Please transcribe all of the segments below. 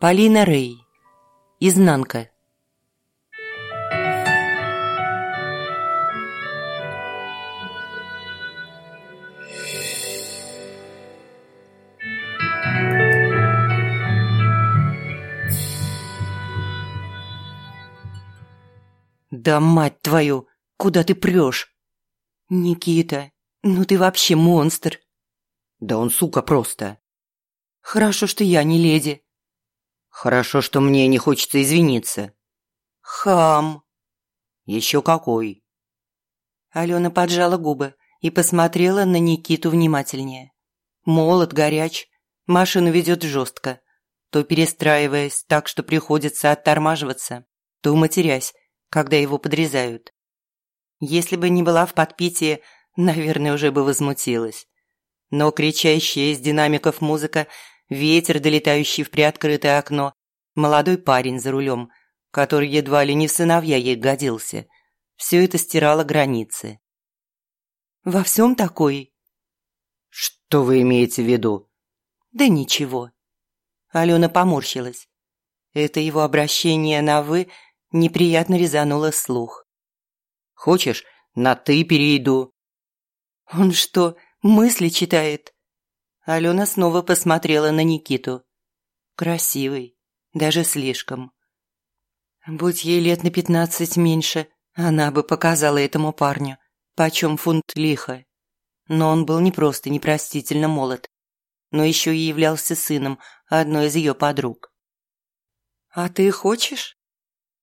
Полина Рей. Изнанка. Да мать твою, куда ты прешь? Никита, ну ты вообще монстр. Да он сука просто. Хорошо, что я не леди. Хорошо, что мне не хочется извиниться. Хам. Еще какой. Алена поджала губы и посмотрела на Никиту внимательнее. Молод, горяч, машину ведет жестко, то перестраиваясь так, что приходится оттормаживаться, то матерясь, когда его подрезают. Если бы не была в подпитии, наверное, уже бы возмутилась. Но кричащая из динамиков музыка ветер, долетающий в приоткрытое окно, молодой парень за рулем, который едва ли не в сыновья ей годился. Все это стирало границы. «Во всем такой?» «Что вы имеете в виду?» «Да ничего». Алена поморщилась. Это его обращение на «вы» неприятно резануло слух. «Хочешь, на «ты» перейду?» «Он что, мысли читает?» Алена снова посмотрела на Никиту. Красивый, даже слишком. Будь ей лет на пятнадцать меньше, она бы показала этому парню, почем фунт лиха. Но он был не просто непростительно молод, но еще и являлся сыном одной из ее подруг. «А ты хочешь?»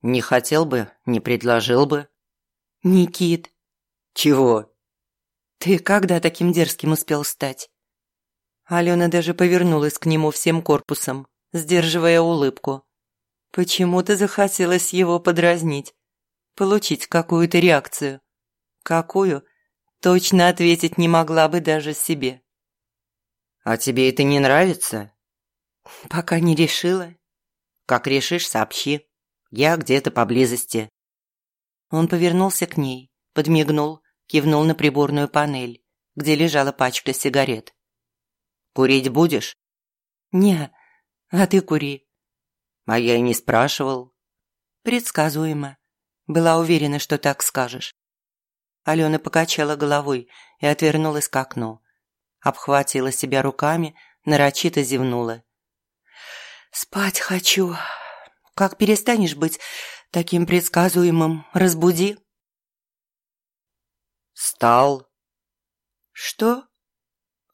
«Не хотел бы, не предложил бы». «Никит». «Чего?» «Ты когда таким дерзким успел стать?» Алена даже повернулась к нему всем корпусом, сдерживая улыбку. Почему-то захотелось его подразнить, получить какую-то реакцию. Какую? Точно ответить не могла бы даже себе. «А тебе это не нравится?» «Пока не решила». «Как решишь, сообщи. Я где-то поблизости». Он повернулся к ней, подмигнул, кивнул на приборную панель, где лежала пачка сигарет. Курить будешь? Не, а ты кури. А я и не спрашивал. Предсказуемо. Была уверена, что так скажешь. Алена покачала головой и отвернулась к окну. Обхватила себя руками, нарочито зевнула. «Спать хочу. Как перестанешь быть таким предсказуемым, разбуди». «Стал». «Что?»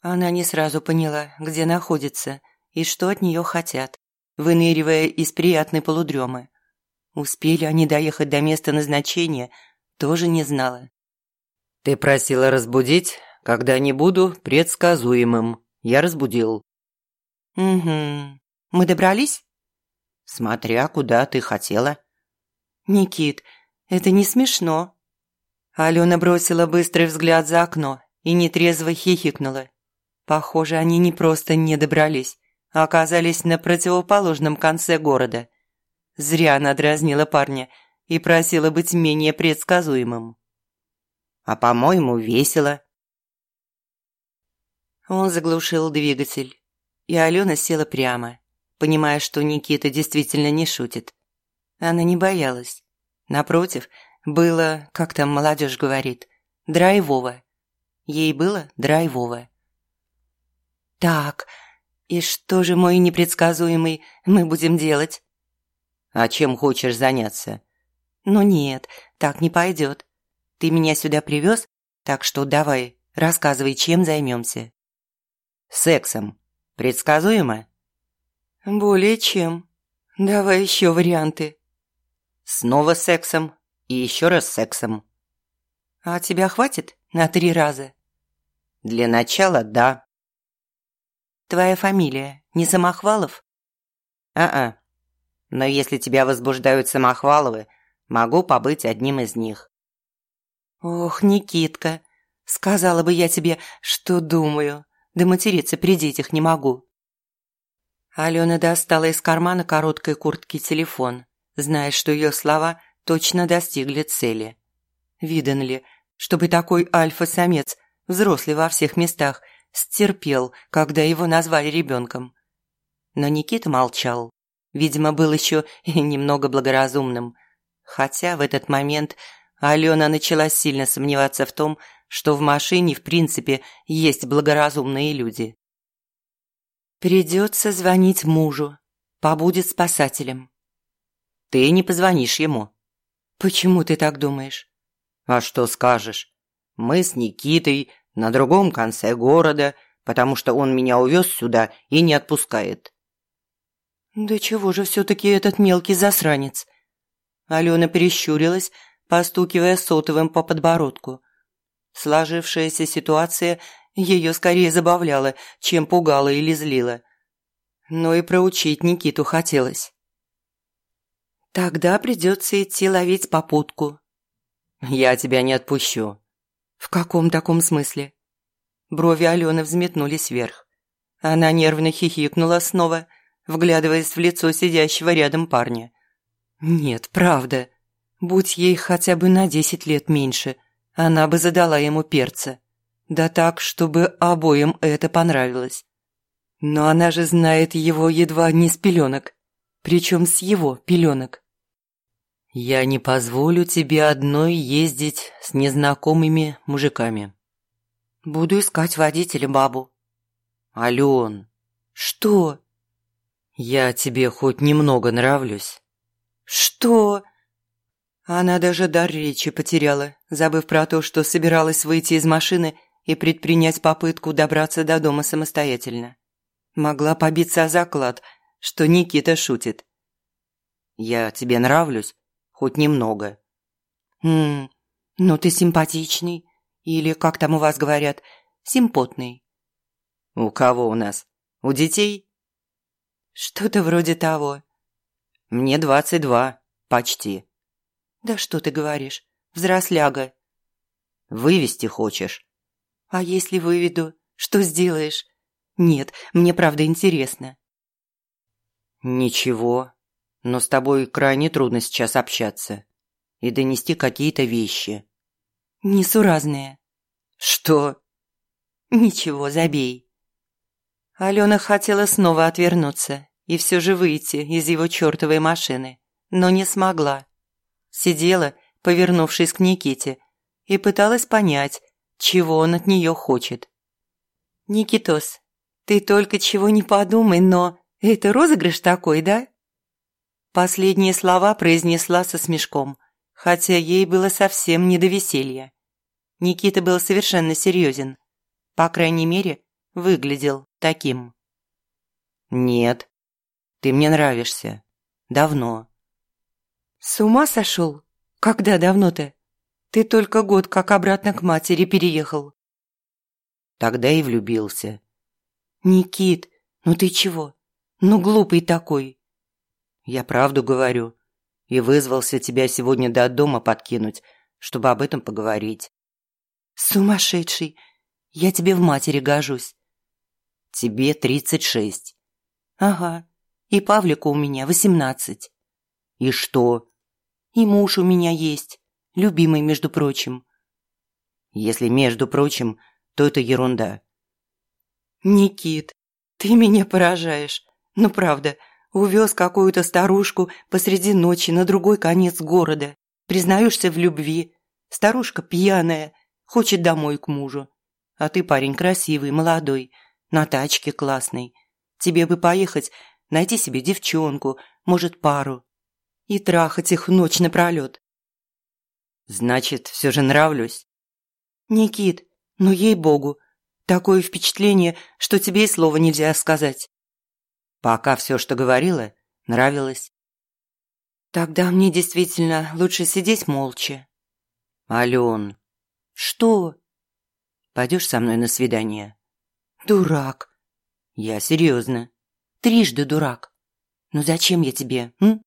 Она не сразу поняла, где находится и что от нее хотят, выныривая из приятной полудремы. Успели они доехать до места назначения, тоже не знала. «Ты просила разбудить, когда не буду предсказуемым. Я разбудил». «Угу. Мы добрались?» «Смотря куда ты хотела». «Никит, это не смешно». Алена бросила быстрый взгляд за окно и нетрезво хихикнула. Похоже, они не просто не добрались, а оказались на противоположном конце города. Зря она дразнила парня и просила быть менее предсказуемым. «А, по-моему, весело». Он заглушил двигатель, и Алена села прямо, понимая, что Никита действительно не шутит. Она не боялась. Напротив, было, как там молодежь говорит, драйвово. Ей было драйвово. «Так, и что же, мой непредсказуемый, мы будем делать?» «А чем хочешь заняться?» «Ну нет, так не пойдет. Ты меня сюда привез, так что давай, рассказывай, чем займемся». «Сексом. Предсказуемо?» «Более чем. Давай еще варианты». «Снова сексом и еще раз сексом». «А тебя хватит на три раза?» «Для начала, да». Твоя фамилия не Самохвалов? А-а. Но если тебя возбуждают Самохваловы, могу побыть одним из них. Ох, Никитка, сказала бы я тебе, что думаю. Да материться при детях не могу. Алена достала из кармана короткой куртки телефон, зная, что ее слова точно достигли цели. Видан ли, чтобы такой альфа-самец, взрослый во всех местах, стерпел, когда его назвали ребенком. Но Никита молчал. Видимо, был еще и немного благоразумным. Хотя в этот момент Алена начала сильно сомневаться в том, что в машине, в принципе, есть благоразумные люди. «Придется звонить мужу. Побудет спасателем». «Ты не позвонишь ему». «Почему ты так думаешь?» «А что скажешь? Мы с Никитой на другом конце города, потому что он меня увез сюда и не отпускает». «Да чего же все-таки этот мелкий засранец?» Алена перещурилась, постукивая сотовым по подбородку. Сложившаяся ситуация ее скорее забавляла, чем пугала или злила. Но и проучить Никиту хотелось. «Тогда придется идти ловить попутку». «Я тебя не отпущу». «В каком таком смысле?» Брови Алены взметнулись вверх. Она нервно хихикнула снова, вглядываясь в лицо сидящего рядом парня. «Нет, правда. Будь ей хотя бы на десять лет меньше, она бы задала ему перца. Да так, чтобы обоим это понравилось. Но она же знает его едва не с пеленок. Причем с его пеленок. «Я не позволю тебе одной ездить с незнакомыми мужиками». «Буду искать водителя бабу». «Ален». «Что?» «Я тебе хоть немного нравлюсь». «Что?» Она даже дар речи потеряла, забыв про то, что собиралась выйти из машины и предпринять попытку добраться до дома самостоятельно. Могла побиться о заклад, что Никита шутит. «Я тебе нравлюсь? Хоть немного». «Хм, ну ты симпатичный. Или, как там у вас говорят, симпотный». «У кого у нас? У детей?» «Что-то вроде того». «Мне двадцать два, почти». «Да что ты говоришь? Взросляга». «Вывести хочешь?» «А если выведу, что сделаешь?» «Нет, мне правда интересно». «Ничего, но с тобой крайне трудно сейчас общаться и донести какие-то вещи». «Несуразные». «Что?» «Ничего, забей». Алена хотела снова отвернуться и все же выйти из его чертовой машины, но не смогла сидела, повернувшись к Никите, и пыталась понять, чего он от нее хочет. «Никитос, ты только чего не подумай, но это розыгрыш такой, да?» Последние слова произнесла со смешком, хотя ей было совсем не до веселья. Никита был совершенно серьезен. По крайней мере, выглядел таким. «Нет, ты мне нравишься. Давно. «С ума сошел? Когда давно-то? Ты только год как обратно к матери переехал». Тогда и влюбился. «Никит, ну ты чего? Ну глупый такой». «Я правду говорю. И вызвался тебя сегодня до дома подкинуть, чтобы об этом поговорить». «Сумасшедший! Я тебе в матери гожусь». «Тебе тридцать шесть». «Ага, и Павлику у меня восемнадцать». «И что? И муж у меня есть, любимый, между прочим. Если между прочим, то это ерунда. Никит, ты меня поражаешь. Ну правда, увез какую-то старушку посреди ночи на другой конец города. Признаешься в любви. Старушка пьяная, хочет домой к мужу. А ты парень красивый, молодой, на тачке классный. Тебе бы поехать, найти себе девчонку, может, пару и трахать их ночь напролет. Значит, все же нравлюсь? Никит, ну ей-богу, такое впечатление, что тебе и слова нельзя сказать. Пока все, что говорила, нравилось. Тогда мне действительно лучше сидеть молча. Ален. Что? Пойдешь со мной на свидание? Дурак. Я серьезно. Трижды дурак. Ну зачем я тебе, м?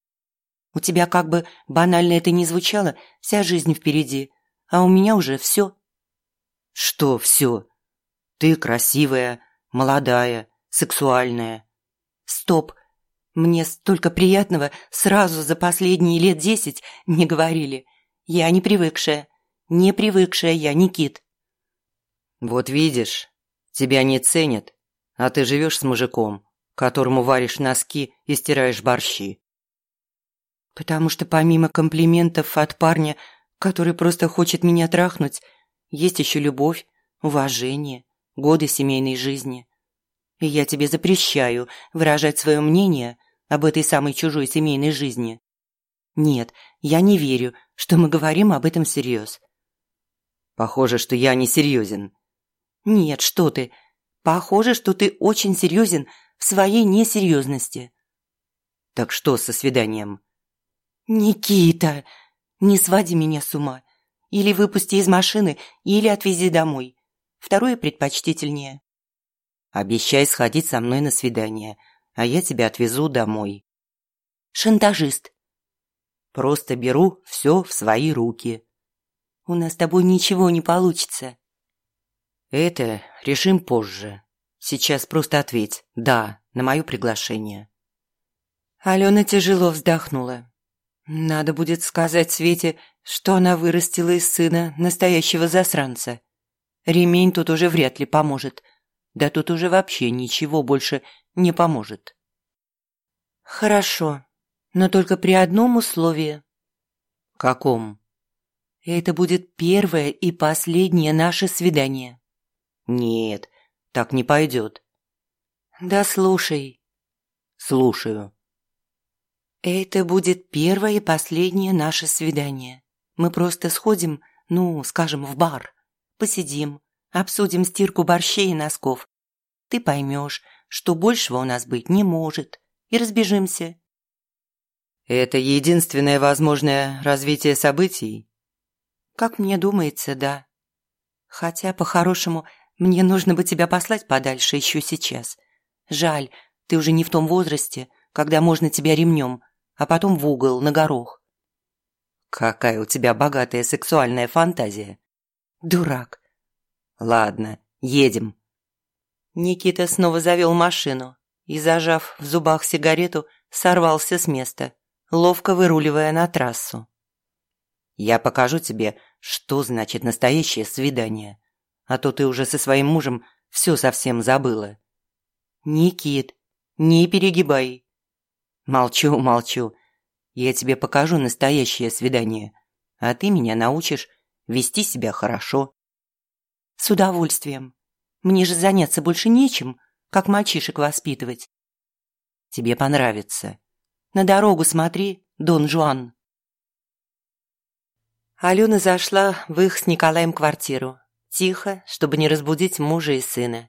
У тебя как бы банально это не звучало, вся жизнь впереди, а у меня уже все. Что все? Ты красивая, молодая, сексуальная. Стоп. Мне столько приятного сразу за последние лет десять не говорили. Я не привыкшая. Не привыкшая я, Никит. Вот видишь, Тебя не ценят, а ты живешь с мужиком, которому варишь носки и стираешь борщи. Потому что помимо комплиментов от парня, который просто хочет меня трахнуть, есть еще любовь, уважение, годы семейной жизни. И я тебе запрещаю выражать свое мнение об этой самой чужой семейной жизни. Нет, я не верю, что мы говорим об этом всерьез. Похоже, что я не серьезен. Нет, что ты. Похоже, что ты очень серьезен в своей несерьезности. Так что со свиданием? Никита, не своди меня с ума. Или выпусти из машины, или отвези домой. Второе предпочтительнее. Обещай сходить со мной на свидание, а я тебя отвезу домой. Шантажист. Просто беру все в свои руки. У нас с тобой ничего не получится. Это решим позже. Сейчас просто ответь «да» на мое приглашение. Алена тяжело вздохнула. Надо будет сказать Свете, что она вырастила из сына настоящего засранца. Ремень тут уже вряд ли поможет. Да тут уже вообще ничего больше не поможет. Хорошо, но только при одном условии. Каком? Это будет первое и последнее наше свидание. Нет, так не пойдет. Да слушай. Слушаю. Это будет первое и последнее наше свидание. Мы просто сходим, ну, скажем, в бар. Посидим, обсудим стирку борщей и носков. Ты поймешь, что большего у нас быть не может, и разбежимся. Это единственное возможное развитие событий? Как мне думается, да. Хотя, по-хорошему, мне нужно бы тебя послать подальше еще сейчас. Жаль, ты уже не в том возрасте, когда можно тебя ремнем а потом в угол, на горох. Какая у тебя богатая сексуальная фантазия. Дурак. Ладно, едем. Никита снова завел машину и, зажав в зубах сигарету, сорвался с места, ловко выруливая на трассу. Я покажу тебе, что значит настоящее свидание, а то ты уже со своим мужем все совсем забыла. Никит, не перегибай. Молчу, молчу. Я тебе покажу настоящее свидание, а ты меня научишь вести себя хорошо. С удовольствием. Мне же заняться больше нечем, как мальчишек воспитывать. Тебе понравится. На дорогу смотри, Дон Жуан. Алена зашла в их с Николаем квартиру. Тихо, чтобы не разбудить мужа и сына.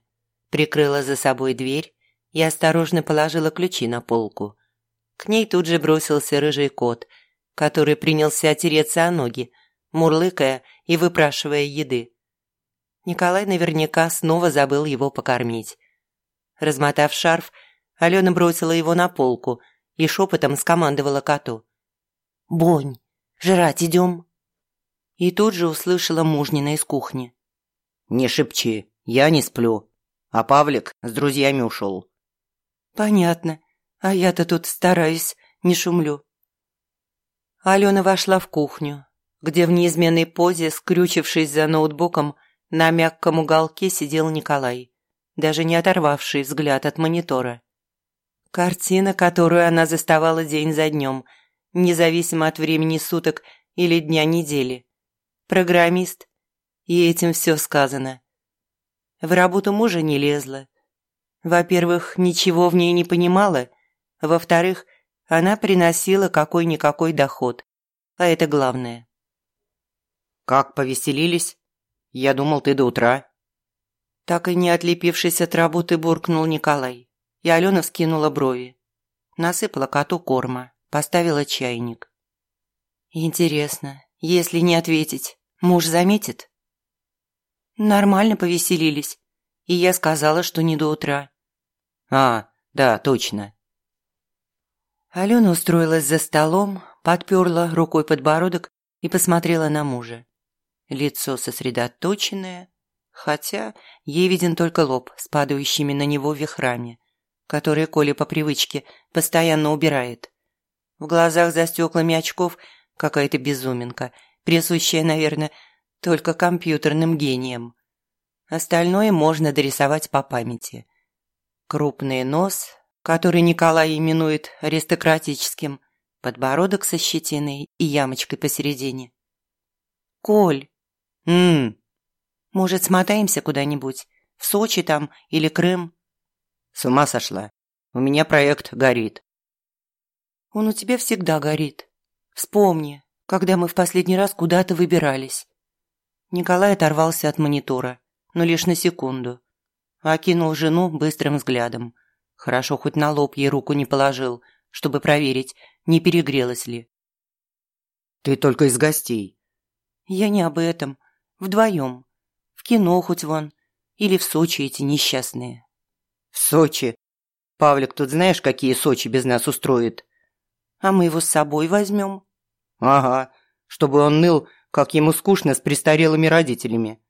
Прикрыла за собой дверь и осторожно положила ключи на полку. К ней тут же бросился рыжий кот, который принялся тереться о ноги, мурлыкая и выпрашивая еды. Николай наверняка снова забыл его покормить. Размотав шарф, Алена бросила его на полку и шепотом скомандовала коту. «Бонь, жрать идем?» И тут же услышала мужнина из кухни. «Не шепчи, я не сплю, а Павлик с друзьями ушел». «Понятно. А я-то тут стараюсь, не шумлю. Алена вошла в кухню, где в неизменной позе, скрючившись за ноутбуком, на мягком уголке сидел Николай, даже не оторвавший взгляд от монитора. Картина, которую она заставала день за днем, независимо от времени суток или дня недели. Программист, и этим все сказано. В работу мужа не лезла. Во-первых, ничего в ней не понимала во-вторых, она приносила какой-никакой доход. А это главное. «Как повеселились? Я думал, ты до утра». Так и не отлепившись от работы, буркнул Николай. И Алена вскинула брови. Насыпала коту корма, поставила чайник. «Интересно, если не ответить, муж заметит?» «Нормально повеселились, и я сказала, что не до утра». «А, да, точно. Алена устроилась за столом, подперла рукой подбородок и посмотрела на мужа. Лицо сосредоточенное, хотя ей виден только лоб с падающими на него вихрами, которые Коля по привычке постоянно убирает. В глазах за стеклами очков какая-то безуминка, присущая, наверное, только компьютерным гением. Остальное можно дорисовать по памяти. Крупный нос, который Николай именует аристократическим, подбородок со щетиной и ямочкой посередине. «Коль!» «Ммм!» «Может, смотаемся куда-нибудь? В Сочи там или Крым?» «С ума сошла. У меня проект горит». «Он у тебя всегда горит. Вспомни, когда мы в последний раз куда-то выбирались». Николай оторвался от монитора но лишь на секунду. Окинул жену быстрым взглядом. Хорошо, хоть на лоб ей руку не положил, чтобы проверить, не перегрелась ли. «Ты только из гостей». «Я не об этом. Вдвоем. В кино хоть вон. Или в Сочи эти несчастные». «В Сочи? Павлик, тут знаешь, какие Сочи без нас устроит?» «А мы его с собой возьмем». «Ага, чтобы он ныл, как ему скучно с престарелыми родителями.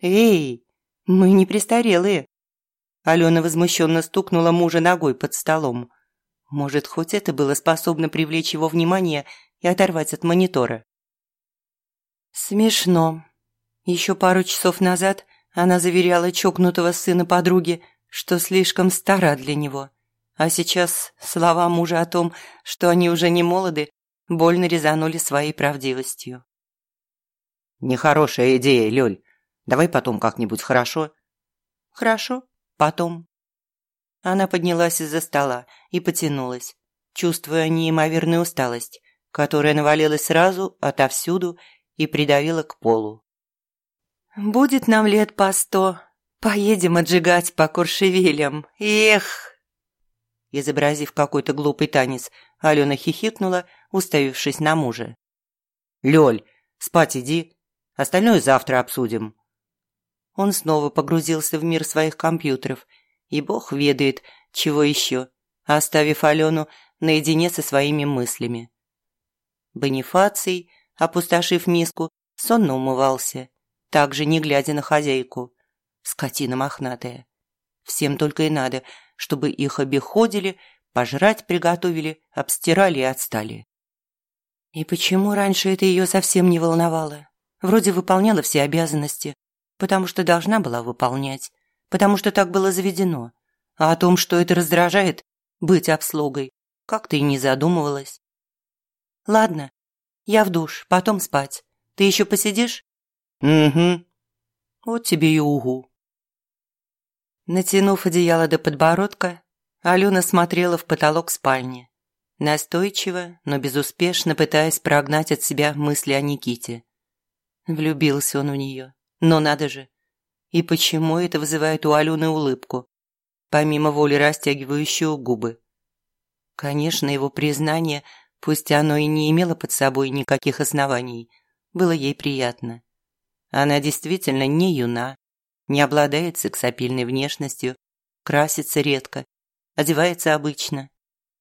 «Эй, мы не престарелые!» Алена возмущенно стукнула мужа ногой под столом. Может, хоть это было способно привлечь его внимание и оторвать от монитора. Смешно. Еще пару часов назад она заверяла чокнутого сына подруги, что слишком стара для него. А сейчас слова мужа о том, что они уже не молоды, больно резанули своей правдивостью. «Нехорошая идея, Лёль. Давай потом как-нибудь, хорошо?» «Хорошо, потом». Она поднялась из-за стола и потянулась, чувствуя неимоверную усталость, которая навалилась сразу, отовсюду и придавила к полу. «Будет нам лет по сто. Поедем отжигать по Куршевелям. Эх!» Изобразив какой-то глупый танец, Алена хихикнула, уставившись на мужа. «Лёль, спать иди. Остальное завтра обсудим», он снова погрузился в мир своих компьютеров, и бог ведает, чего еще, оставив Алену наедине со своими мыслями. Бонифаций, опустошив миску, сонно умывался, также не глядя на хозяйку. Скотина мохнатая. Всем только и надо, чтобы их обиходили, пожрать приготовили, обстирали и отстали. И почему раньше это ее совсем не волновало? Вроде выполняла все обязанности, потому что должна была выполнять, потому что так было заведено. А о том, что это раздражает, быть обслугой, как-то и не задумывалась. Ладно, я в душ, потом спать. Ты еще посидишь? Угу. Вот тебе и угу. Натянув одеяло до подбородка, Алена смотрела в потолок спальни, настойчиво, но безуспешно пытаясь прогнать от себя мысли о Никите. Влюбился он в нее. Но надо же. И почему это вызывает у Алены улыбку, помимо воли растягивающую губы? Конечно, его признание, пусть оно и не имело под собой никаких оснований, было ей приятно. Она действительно не юна, не обладает сексапильной внешностью, красится редко, одевается обычно.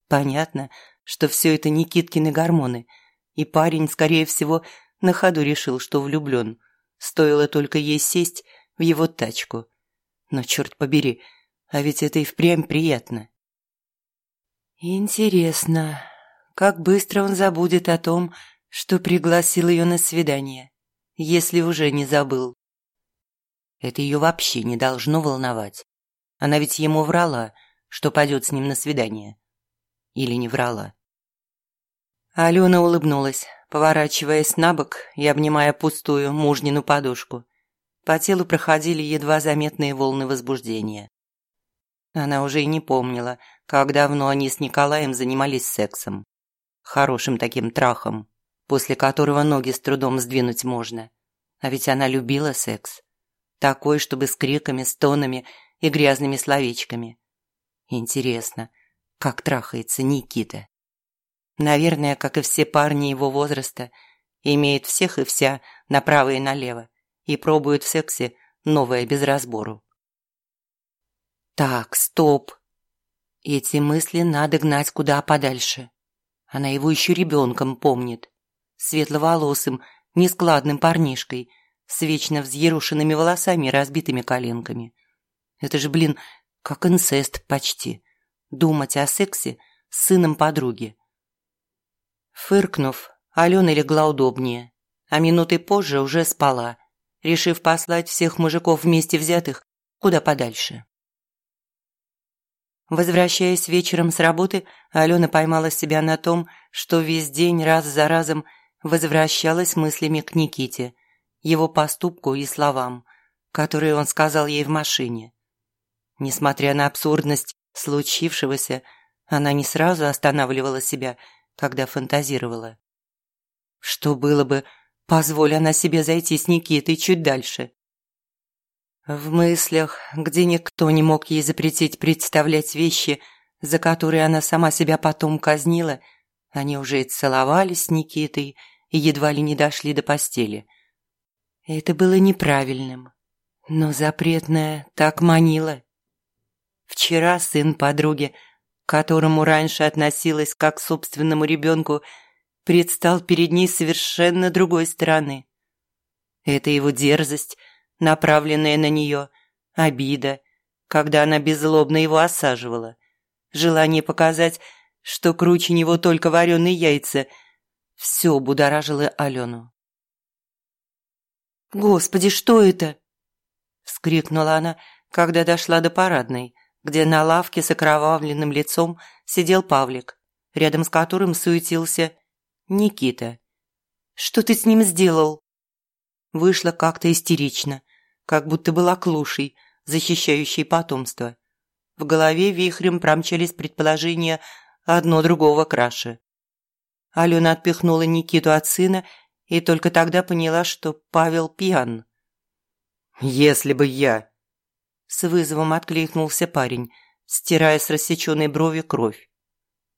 Понятно, что все это Никиткины гормоны, и парень, скорее всего, на ходу решил, что влюблен – Стоило только ей сесть в его тачку. Но черт побери, а ведь это и впрямь приятно. Интересно, как быстро он забудет о том, что пригласил ее на свидание, если уже не забыл. Это ее вообще не должно волновать. Она ведь ему врала, что пойдет с ним на свидание. Или не врала. Алена улыбнулась, поворачиваясь на бок и обнимая пустую мужнину подушку. По телу проходили едва заметные волны возбуждения. Она уже и не помнила, как давно они с Николаем занимались сексом. Хорошим таким трахом, после которого ноги с трудом сдвинуть можно. А ведь она любила секс. Такой, чтобы с криками, стонами и грязными словечками. Интересно, как трахается Никита? Наверное, как и все парни его возраста, имеет всех и вся направо и налево и пробует в сексе новое без разбору. Так, стоп. Эти мысли надо гнать куда подальше. Она его еще ребенком помнит. Светловолосым, нескладным парнишкой, с вечно взъерушенными волосами и разбитыми коленками. Это же, блин, как инцест почти. Думать о сексе с сыном подруги. Фыркнув, Алена легла удобнее, а минуты позже уже спала, решив послать всех мужиков вместе взятых куда подальше. Возвращаясь вечером с работы, Алена поймала себя на том, что весь день раз за разом возвращалась мыслями к Никите, его поступку и словам, которые он сказал ей в машине. Несмотря на абсурдность случившегося, она не сразу останавливала себя, когда фантазировала. Что было бы, позволь она себе зайти с Никитой чуть дальше? В мыслях, где никто не мог ей запретить представлять вещи, за которые она сама себя потом казнила, они уже и целовались с Никитой и едва ли не дошли до постели. Это было неправильным, но запретное так манило. Вчера сын подруги, к которому раньше относилась как к собственному ребенку, предстал перед ней совершенно другой стороны. Это его дерзость – направленная на нее, обида, когда она беззлобно его осаживала, желание показать, что круче него только вареные яйца, все будоражило Алену. «Господи, что это?» – вскрикнула она, когда дошла до парадной, где на лавке с окровавленным лицом сидел Павлик, рядом с которым суетился Никита. «Что ты с ним сделал?» Вышла как-то истерично, как будто была клушей, защищающей потомство. В голове вихрем промчались предположения одно другого краше. Алена отпихнула Никиту от сына и только тогда поняла, что Павел пьян. «Если бы я...» С вызовом откликнулся парень, стирая с рассеченной брови кровь.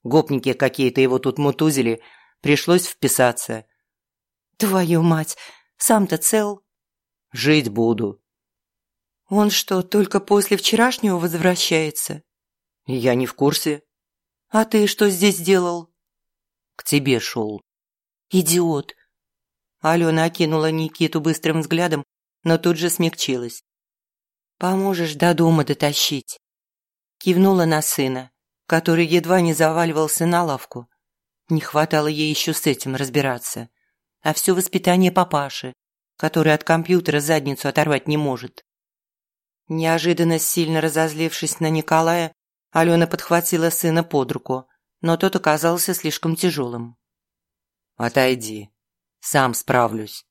Гопники какие-то его тут мутузили, пришлось вписаться. «Твою мать, сам-то цел?» «Жить буду», «Он что, только после вчерашнего возвращается?» «Я не в курсе». «А ты что здесь делал?» «К тебе шел». «Идиот!» Алена окинула Никиту быстрым взглядом, но тут же смягчилась. «Поможешь до дома дотащить?» Кивнула на сына, который едва не заваливался на лавку. Не хватало ей еще с этим разбираться. А все воспитание папаши, который от компьютера задницу оторвать не может. Неожиданно сильно разозлившись на Николая, Алена подхватила сына под руку, но тот оказался слишком тяжелым. «Отойди, сам справлюсь».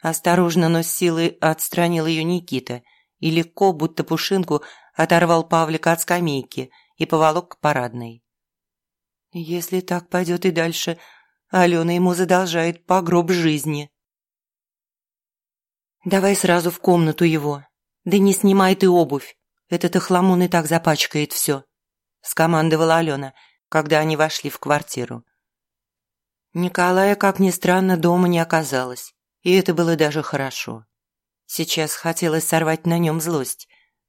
Осторожно, но с силой отстранил ее Никита и легко, будто пушинку, оторвал Павлика от скамейки и поволок к парадной. «Если так пойдет и дальше, Алена ему задолжает по гроб жизни». «Давай сразу в комнату его», «Да не снимай ты обувь, этот охламон и так запачкает все», скомандовала Алена, когда они вошли в квартиру. Николая, как ни странно, дома не оказалось, и это было даже хорошо. Сейчас хотелось сорвать на нем злость,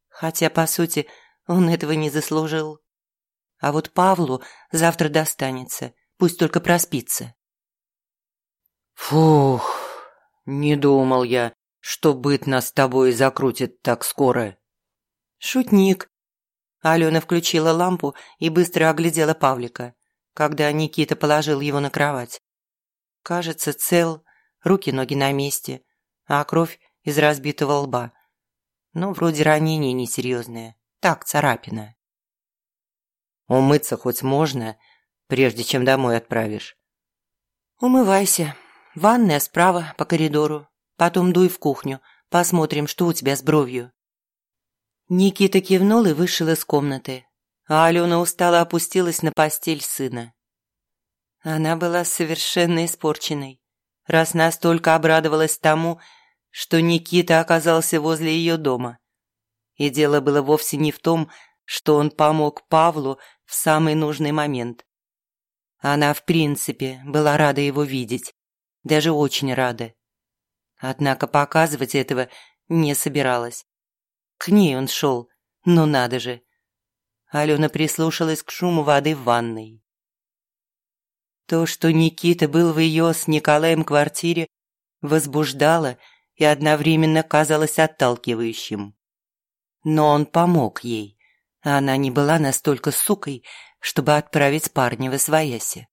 хотя, по сути, он этого не заслужил. А вот Павлу завтра достанется, пусть только проспится. Фух, не думал я, что быт нас с тобой закрутит так скоро». «Шутник». Алена включила лампу и быстро оглядела Павлика, когда Никита положил его на кровать. Кажется, цел, руки-ноги на месте, а кровь из разбитого лба. Ну, вроде ранение несерьезное. Так, царапина. «Умыться хоть можно, прежде чем домой отправишь?» «Умывайся. Ванная справа по коридору. Потом дуй в кухню, посмотрим, что у тебя с бровью». Никита кивнул и вышел из комнаты, а Алена устало опустилась на постель сына. Она была совершенно испорченной, раз настолько обрадовалась тому, что Никита оказался возле ее дома. И дело было вовсе не в том, что он помог Павлу в самый нужный момент. Она, в принципе, была рада его видеть, даже очень рада. Однако показывать этого не собиралась. К ней он шел, ну надо же. Алена прислушалась к шуму воды в ванной. То, что Никита был в ее с Николаем квартире, возбуждало и одновременно казалось отталкивающим. Но он помог ей, она не была настолько сукой, чтобы отправить парня в освояси.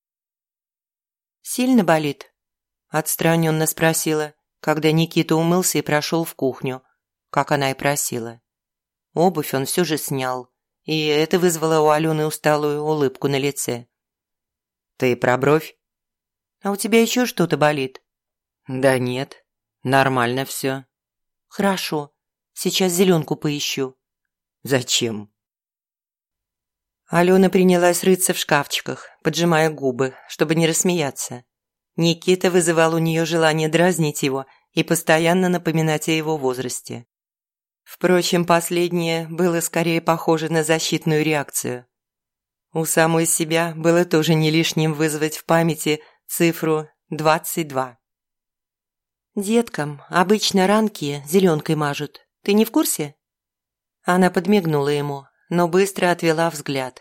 «Сильно болит?» – отстраненно спросила когда Никита умылся и прошел в кухню, как она и просила. Обувь он все же снял, и это вызвало у Алены усталую улыбку на лице. «Ты про бровь?» «А у тебя еще что-то болит?» «Да нет, нормально все». «Хорошо, сейчас зеленку поищу». «Зачем?» Алена принялась рыться в шкафчиках, поджимая губы, чтобы не рассмеяться. Никита вызывал у нее желание дразнить его и постоянно напоминать о его возрасте. Впрочем, последнее было скорее похоже на защитную реакцию. У самой себя было тоже не лишним вызвать в памяти цифру 22. «Деткам обычно ранки зеленкой мажут. Ты не в курсе?» Она подмигнула ему, но быстро отвела взгляд.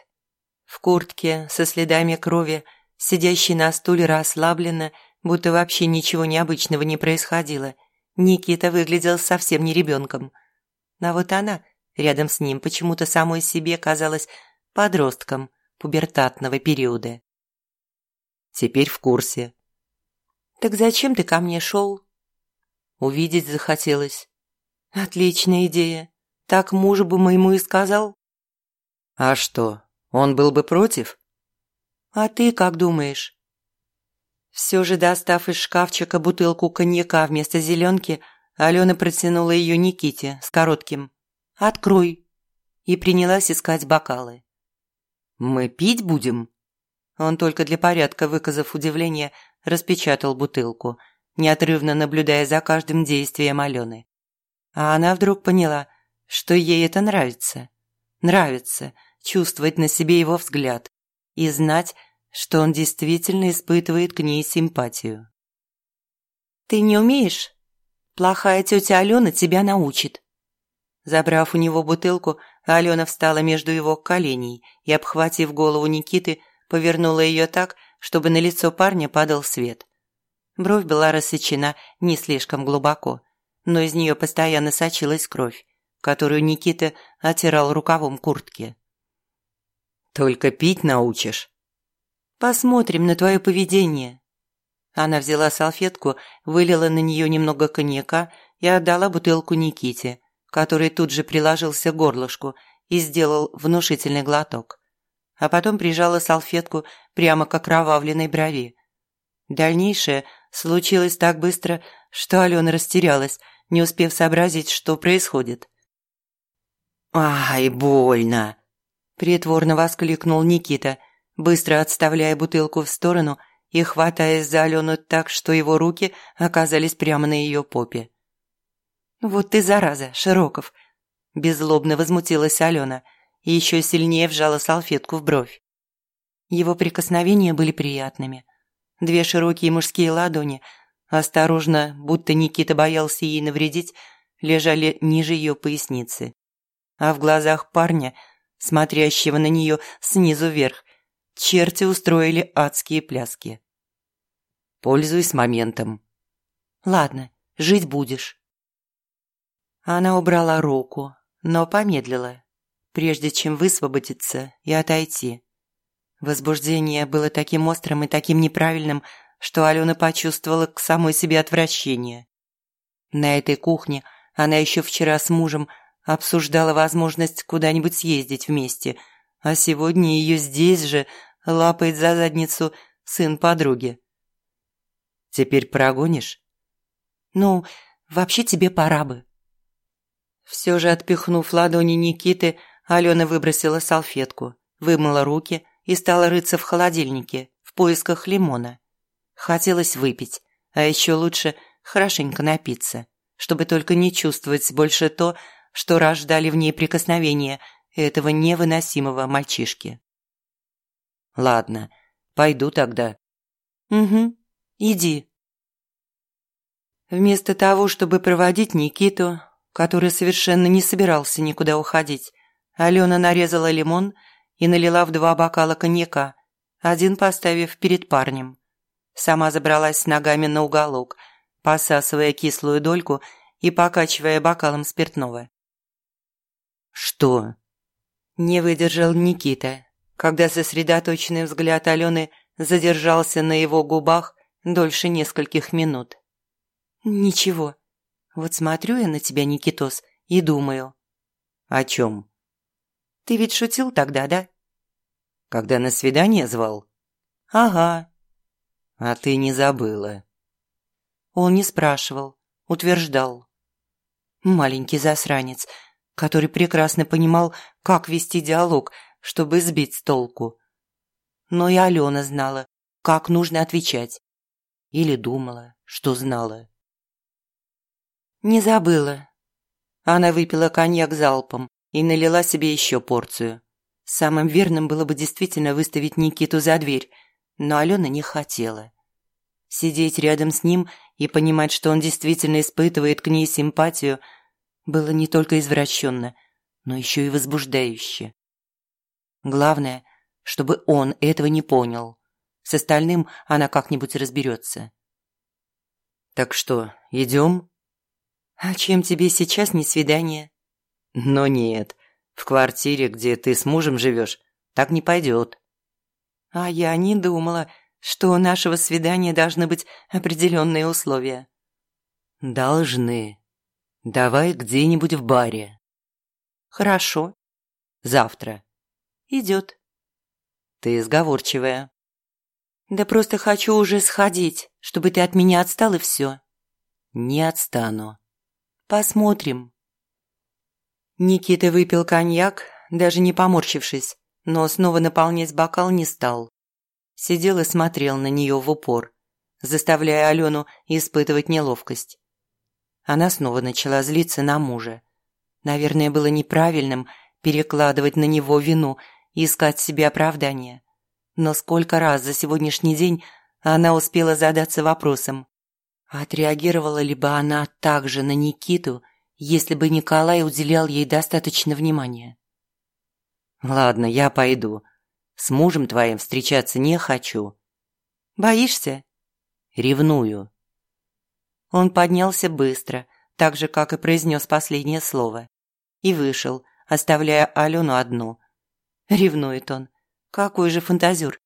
В куртке со следами крови, сидящей на стуле расслабленно, будто вообще ничего необычного не происходило, Никита выглядел совсем не ребенком. А вот она, рядом с ним, почему-то самой себе казалась подростком пубертатного периода. Теперь в курсе. «Так зачем ты ко мне шел?» Увидеть захотелось. «Отличная идея. Так мужу бы моему и сказал». «А что, он был бы против?» «А ты как думаешь?» Все же, достав из шкафчика бутылку коньяка вместо зеленки, Алена протянула ее Никите с коротким «Открой» и принялась искать бокалы. «Мы пить будем?» Он только для порядка, выказав удивление, распечатал бутылку, неотрывно наблюдая за каждым действием Алены. А она вдруг поняла, что ей это нравится. Нравится – чувствовать на себе его взгляд и знать, что он действительно испытывает к ней симпатию. «Ты не умеешь? Плохая тетя Алена тебя научит». Забрав у него бутылку, Алена встала между его коленей и, обхватив голову Никиты, повернула ее так, чтобы на лицо парня падал свет. Бровь была рассечена не слишком глубоко, но из нее постоянно сочилась кровь, которую Никита отирал рукавом куртки. Только пить научишь. Посмотрим на твое поведение. Она взяла салфетку, вылила на нее немного коньяка и отдала бутылку Никите, который тут же приложился к горлышку и сделал внушительный глоток. А потом прижала салфетку прямо к окровавленной брови. Дальнейшее случилось так быстро, что Алена растерялась, не успев сообразить, что происходит. «Ай, больно!» Притворно воскликнул Никита, быстро отставляя бутылку в сторону и хватаясь за Алену так, что его руки оказались прямо на ее попе. «Вот ты зараза, Широков!» Беззлобно возмутилась Алена и еще сильнее вжала салфетку в бровь. Его прикосновения были приятными. Две широкие мужские ладони, осторожно, будто Никита боялся ей навредить, лежали ниже ее поясницы. А в глазах парня – смотрящего на нее снизу вверх, черти устроили адские пляски. Пользуясь моментом. «Ладно, жить будешь». Она убрала руку, но помедлила, прежде чем высвободиться и отойти. Возбуждение было таким острым и таким неправильным, что Алена почувствовала к самой себе отвращение. На этой кухне она еще вчера с мужем обсуждала возможность куда-нибудь съездить вместе, а сегодня ее здесь же лапает за задницу сын подруги. «Теперь прогонишь?» «Ну, вообще тебе пора бы». Все же отпихнув ладони Никиты, Алена выбросила салфетку, вымыла руки и стала рыться в холодильнике в поисках лимона. Хотелось выпить, а еще лучше хорошенько напиться, чтобы только не чувствовать больше то, что рождали в ней прикосновения этого невыносимого мальчишки. «Ладно, пойду тогда». «Угу, иди». Вместо того, чтобы проводить Никиту, который совершенно не собирался никуда уходить, Алена нарезала лимон и налила в два бокала коньяка, один поставив перед парнем. Сама забралась с ногами на уголок, посасывая кислую дольку и покачивая бокалом спиртного. «Что?» Не выдержал Никита, когда сосредоточенный взгляд Алены задержался на его губах дольше нескольких минут. Ничего. Вот смотрю я на тебя, Никитос, и думаю. О чем? Ты ведь шутил тогда, да? Когда на свидание звал? Ага. А ты не забыла. Он не спрашивал, утверждал. Маленький засранец, который прекрасно понимал, как вести диалог, чтобы сбить с толку. Но и Алена знала, как нужно отвечать. Или думала, что знала. Не забыла. Она выпила коньяк залпом и налила себе еще порцию. Самым верным было бы действительно выставить Никиту за дверь, но Алена не хотела. Сидеть рядом с ним и понимать, что он действительно испытывает к ней симпатию, было не только извращенно, но еще и возбуждающе. Главное, чтобы он этого не понял. С остальным она как-нибудь разберется. «Так что, идем?» «А чем тебе сейчас не свидание?» «Но нет, в квартире, где ты с мужем живешь, так не пойдет». «А я не думала, что у нашего свидания должны быть определенные условия». «Должны. Давай где-нибудь в баре». «Хорошо. Завтра». «Идет». «Ты сговорчивая». «Да просто хочу уже сходить, чтобы ты от меня отстал и все». «Не отстану». Посмотрим. Никита выпил коньяк, даже не поморщившись, но снова наполнять бокал не стал. Сидел и смотрел на нее в упор, заставляя Алену испытывать неловкость. Она снова начала злиться на мужа. Наверное, было неправильным перекладывать на него вину и искать себе оправдания. Но сколько раз за сегодняшний день она успела задаться вопросом, Отреагировала ли бы она так же на Никиту, если бы Николай уделял ей достаточно внимания? «Ладно, я пойду. С мужем твоим встречаться не хочу». «Боишься?» «Ревную». Он поднялся быстро, так же, как и произнес последнее слово, и вышел, оставляя Алену одну. Ревнует он. Какой же фантазер?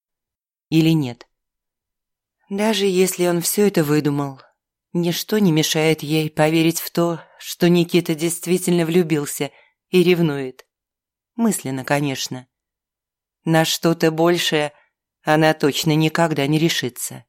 Или нет? Даже если он все это выдумал, Ничто не мешает ей поверить в то, что Никита действительно влюбился и ревнует. Мысленно, конечно. На что-то большее она точно никогда не решится.